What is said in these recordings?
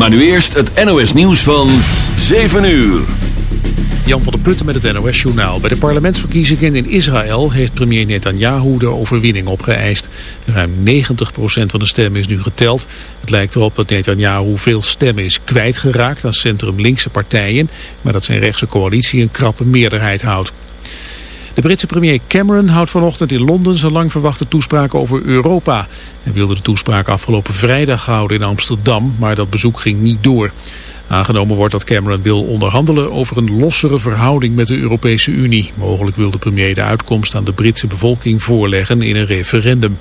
Maar nu eerst het NOS nieuws van 7 uur. Jan van der Putten met het NOS-journaal. Bij de parlementsverkiezingen in Israël heeft premier Netanyahu de overwinning opgeëist. Ruim 90% van de stemmen is nu geteld. Het lijkt erop dat Netanyahu veel stemmen is kwijtgeraakt aan centrum-linkse partijen... maar dat zijn rechtse coalitie een krappe meerderheid houdt. De Britse premier Cameron houdt vanochtend in Londen zijn lang verwachte toespraak over Europa. Hij wilde de toespraak afgelopen vrijdag houden in Amsterdam, maar dat bezoek ging niet door. Aangenomen wordt dat Cameron wil onderhandelen over een lossere verhouding met de Europese Unie. Mogelijk wil de premier de uitkomst aan de Britse bevolking voorleggen in een referendum.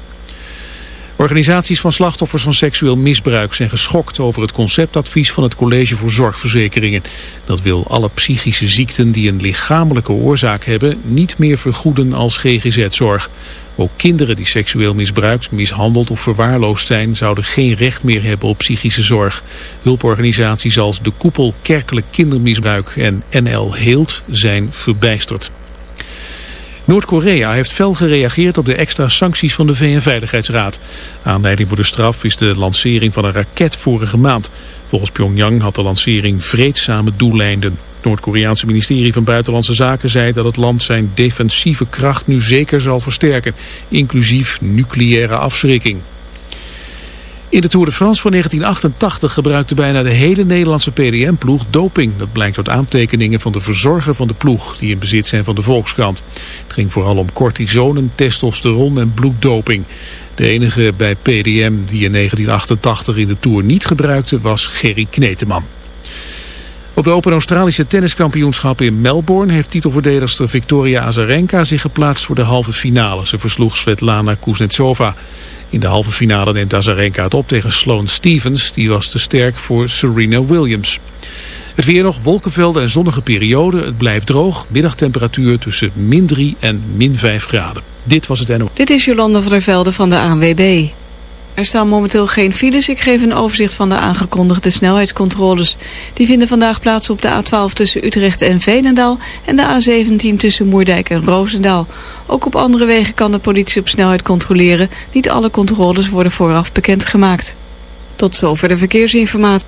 Organisaties van slachtoffers van seksueel misbruik zijn geschokt over het conceptadvies van het College voor Zorgverzekeringen. Dat wil alle psychische ziekten die een lichamelijke oorzaak hebben niet meer vergoeden als GGZ-zorg. Ook kinderen die seksueel misbruikt, mishandeld of verwaarloosd zijn zouden geen recht meer hebben op psychische zorg. Hulporganisaties als De Koepel Kerkelijk Kindermisbruik en NL Heelt zijn verbijsterd. Noord-Korea heeft fel gereageerd op de extra sancties van de VN-veiligheidsraad. Aanleiding voor de straf is de lancering van een raket vorige maand. Volgens Pyongyang had de lancering vreedzame doeleinden. Het Noord-Koreaanse ministerie van Buitenlandse Zaken zei dat het land zijn defensieve kracht nu zeker zal versterken, inclusief nucleaire afschrikking. In de Tour de France van 1988 gebruikte bijna de hele Nederlandse PDM-ploeg doping. Dat blijkt uit aantekeningen van de verzorger van de ploeg, die in bezit zijn van de Volkskrant. Het ging vooral om cortisonen, testosteron en bloeddoping. De enige bij PDM die in 1988 in de Tour niet gebruikte was Gerry Kneteman. Op de Open Australische tenniskampioenschap in Melbourne heeft titelverdedigster Victoria Azarenka zich geplaatst voor de halve finale. Ze versloeg Svetlana Kuznetsova. In de halve finale neemt Azarenka het op tegen Sloane Stevens. Die was te sterk voor Serena Williams. Het weer nog, wolkenvelden en zonnige periode. Het blijft droog. Middagtemperatuur tussen min 3 en min 5 graden. Dit was het NO. Dit is Jolanda van der Velde van de ANWB. Er staan momenteel geen files. Ik geef een overzicht van de aangekondigde snelheidscontroles. Die vinden vandaag plaats op de A12 tussen Utrecht en Veenendaal... en de A17 tussen Moerdijk en Roosendaal. Ook op andere wegen kan de politie op snelheid controleren. Niet alle controles worden vooraf bekendgemaakt. Tot zover de verkeersinformatie.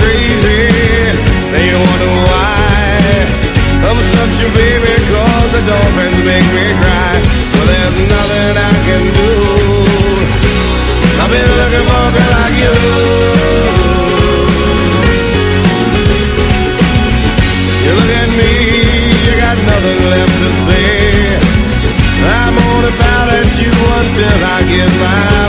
Crazy. Then you wonder why I'm such a the dolphins make me cry. Well, there's nothing I can do. I've been looking for a girl like you. You look at me, you got nothing left to say. I'm you until I get my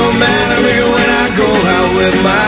At me when I go out with my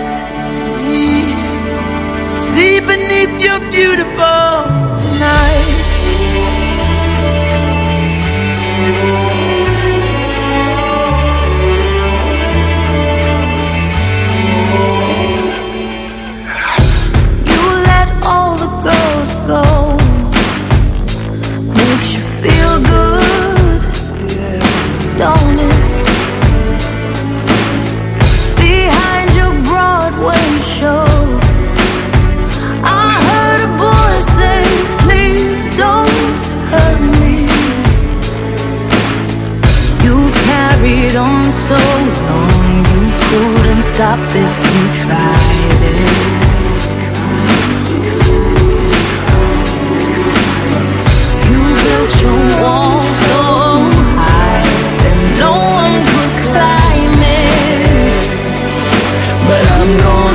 beneath your beautiful tonight? wouldn't stop if you tried it. You built your wall so high that no one could climb it, but I'm going.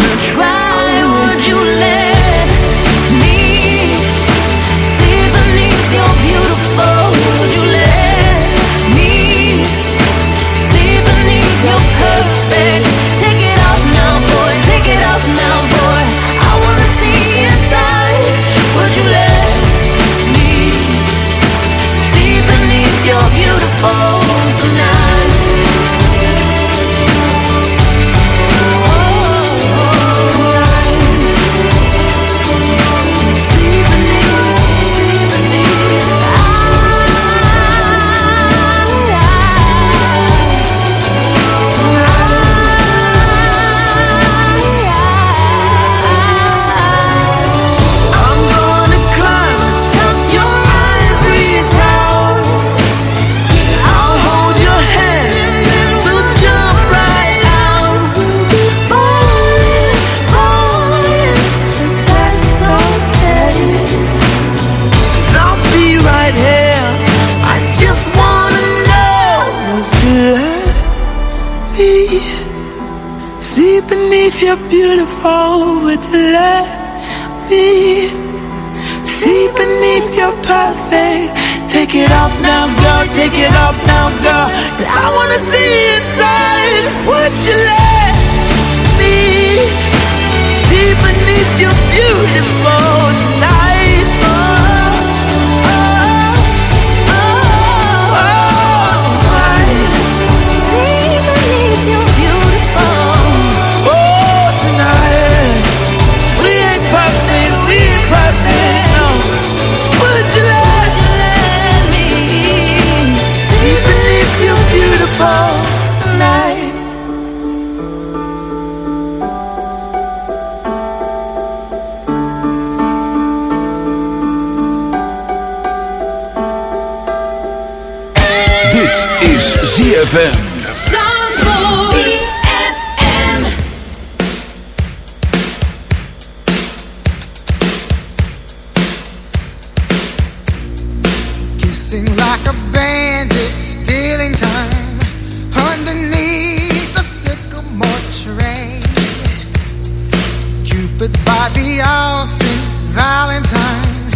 I be all St. Valentine's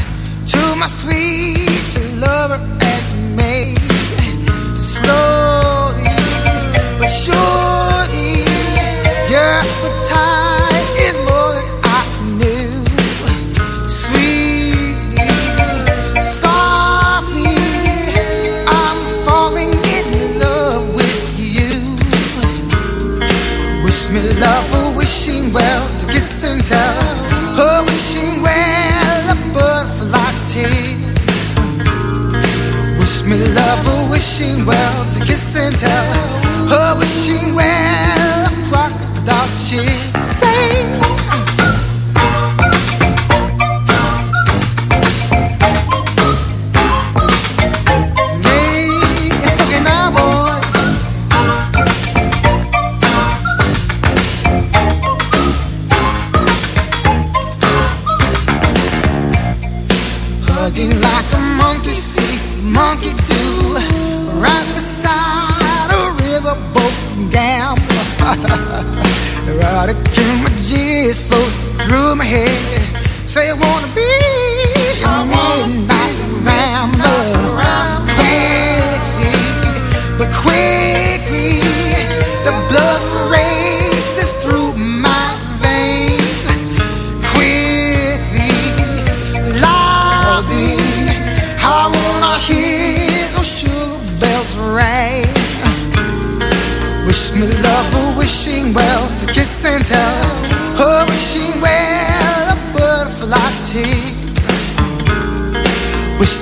to my sweet lover and maid. Slow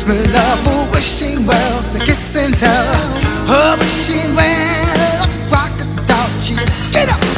me love for wishing well to kiss and tell. Oh, wishing well, a crocodile, she get up.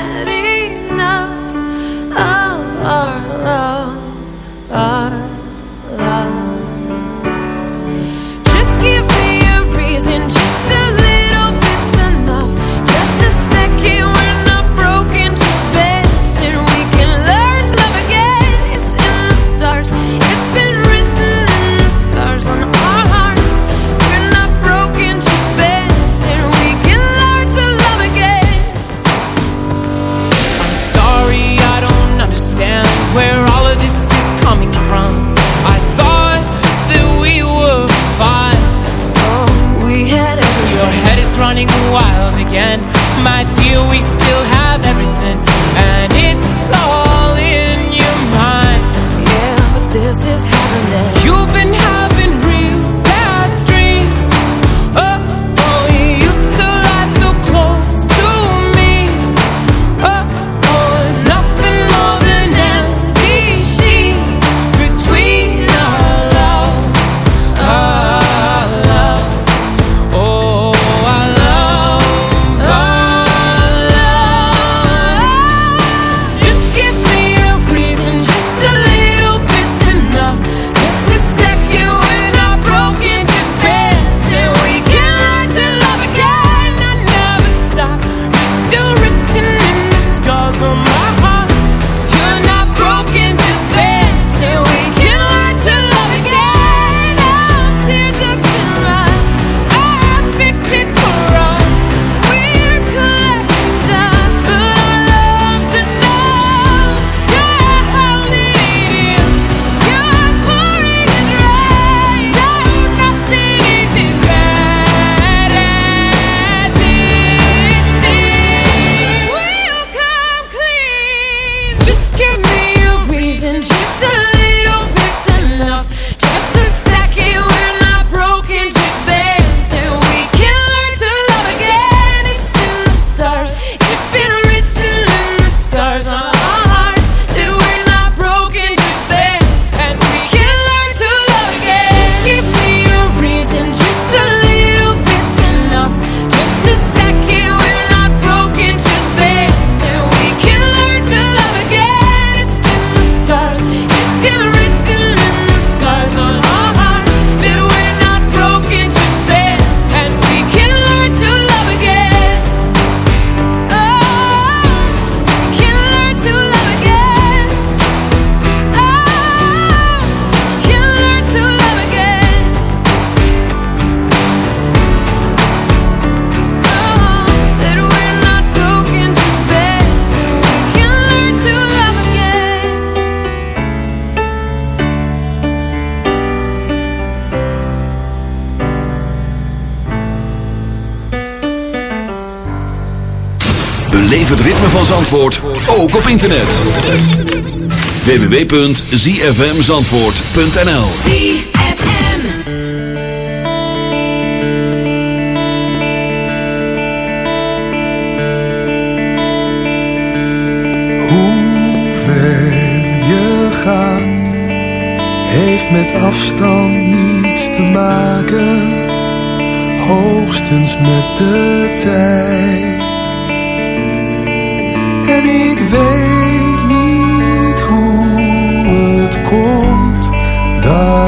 Zandvoort ook op internet. www.zfmzandvoort.nl Hoe ver je gaat heeft met afstand niets te maken. Hoogstens met de tijd.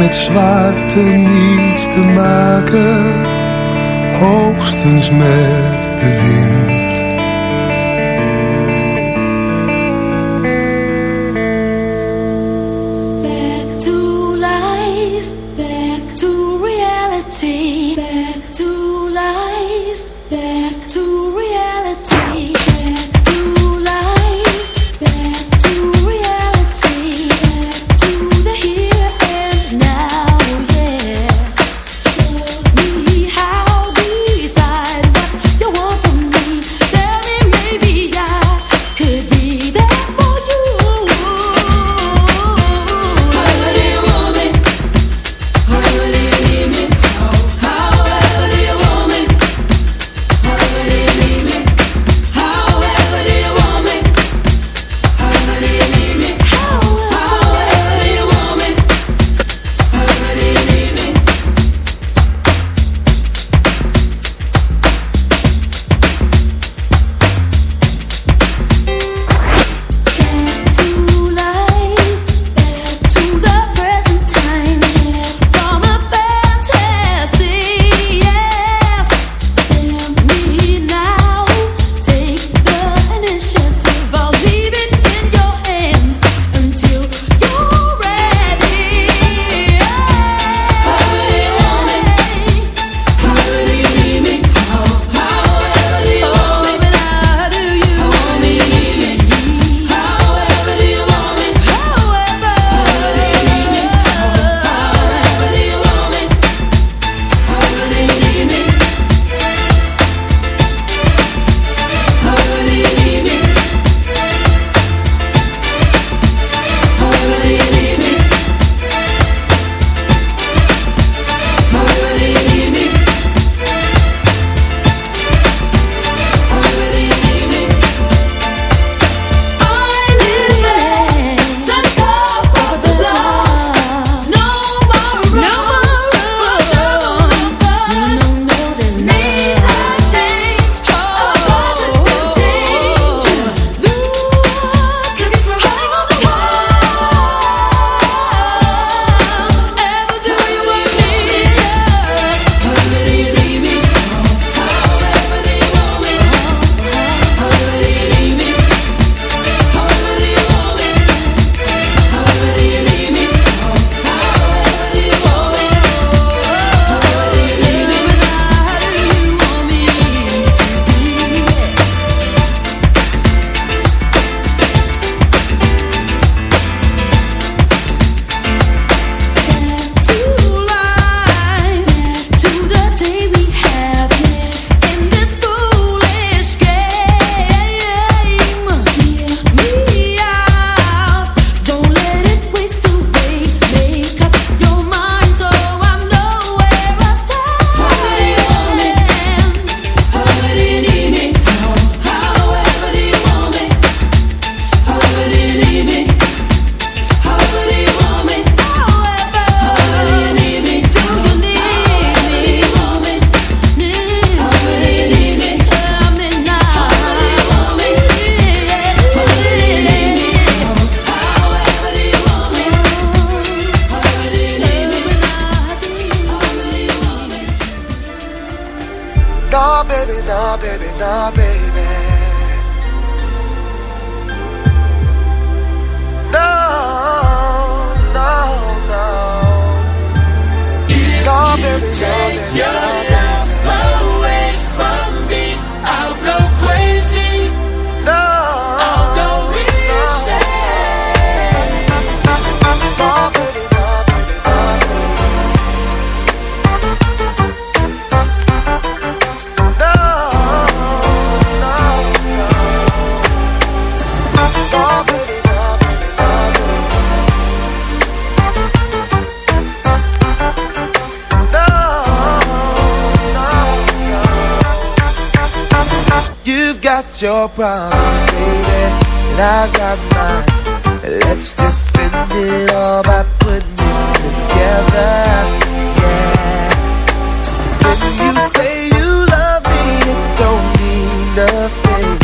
met zwaarte niets te maken, hoogstens met de wind. your problems, baby, and I got mine. Let's just spend it all by putting it together, yeah. When you say you love me, it don't mean nothing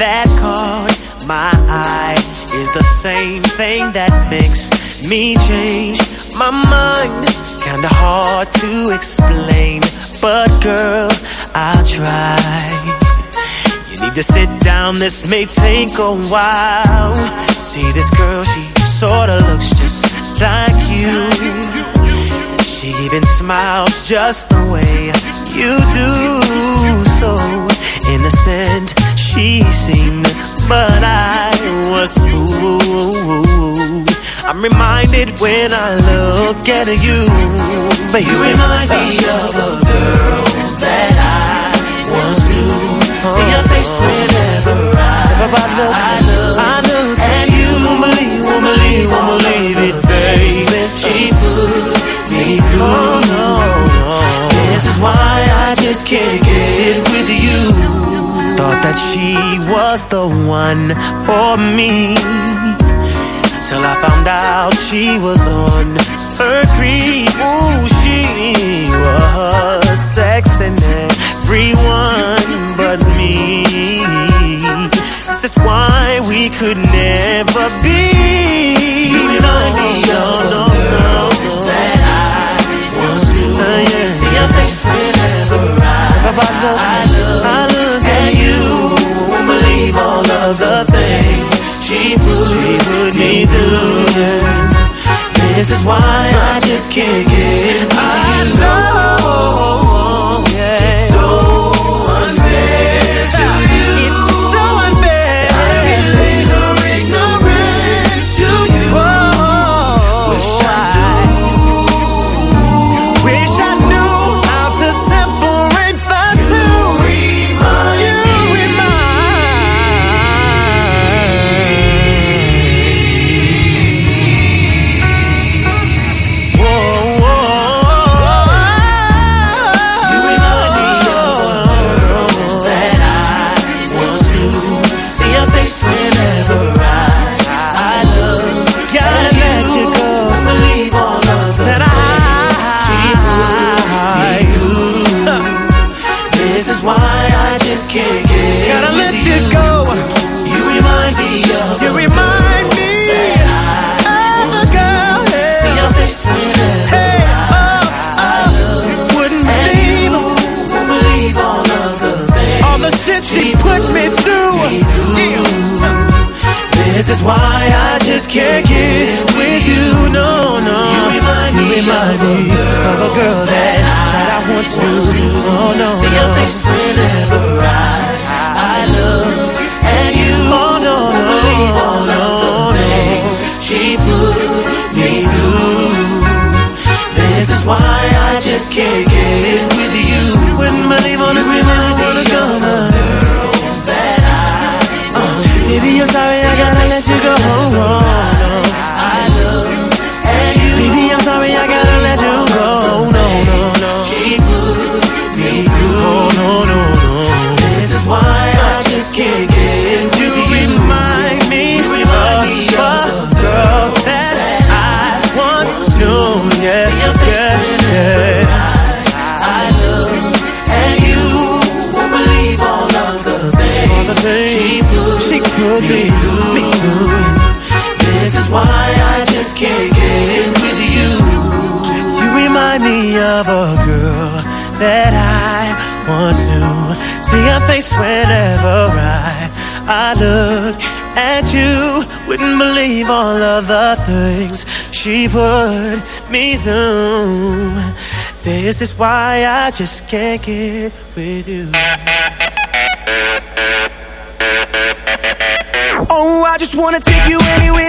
that caught my eye is the same thing that makes me change my mind. Kinda hard to explain, but girl, I'll try. You need to sit down, this may take a while. See this girl, she sorta looks just like you. She even smiles just the way you do. So innocent she seemed, but I was fooled. I'm reminded when I look at you, baby. You remind me of a girl that I once knew. See your face whenever I, I look, I look and you won't believe, won't believe, won't believe it, baby. She put me through. This is why I just can't get with you. Thought that she was the one for me. Till I found out she was on her creep. Ooh, she was sexing everyone but me. This is why we could never be. You of no, a girl that I once knew. Uh, See your face whenever I, she would be doing. This is why I just can't get. I know. she could be. Me. This is why I just can't get in with you. You remind me of a girl that I once knew. See her face whenever I I look at you. Wouldn't believe all of the things she put me through. This is why I just can't get with you. Oh, I just wanna take you anywhere